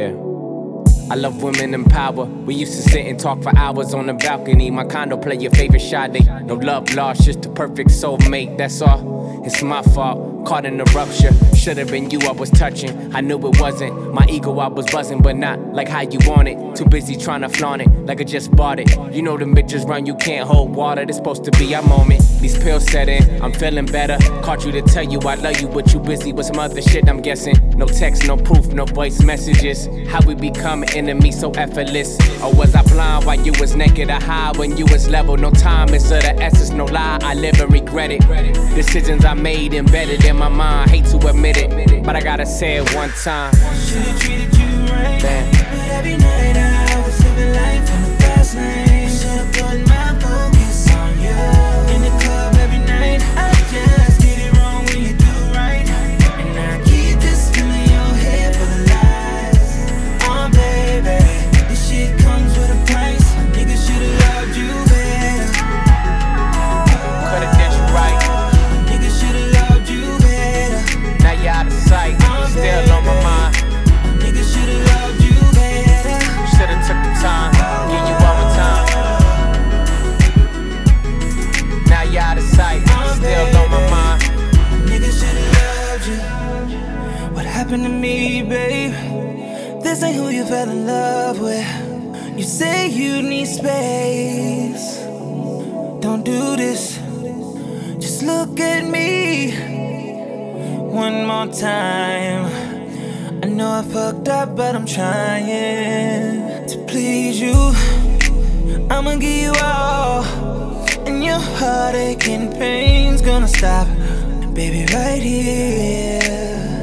Yeah. I love women in power. We used to sit and talk for hours on the balcony. My condo play your favorite Sade. No love lost, just the perfect soulmate, that's all. It's my fault. Caught in a rupture. Should've been you I was touching. I knew it wasn't. My ego I was buzzing, but not like how you want it. Too busy trying to flaunt it, like I just bought it. You know the bitches run, you can't hold water. This supposed to be our moment. These pills set in, I'm feeling better. Caught you to tell you I love you, but you busy with some other shit, I'm guessing. No text, no proof, no voice messages. How we become enemies so effortless. Or was I blind while you was naked or high when you was level? No time is of the essence, no lie. I live and regret it. Decisions I made embedded in my mind. Hate to admit it, but I gotta say it one time. Should've treated you right. Man. But every night I was living life This ain't who you fell in love with. You say you need space. Don't do this. Just look at me one more time. I know I fucked up, but I'm trying to please you. I'ma give you all. And your heartache and pain's gonna stop, baby, right here.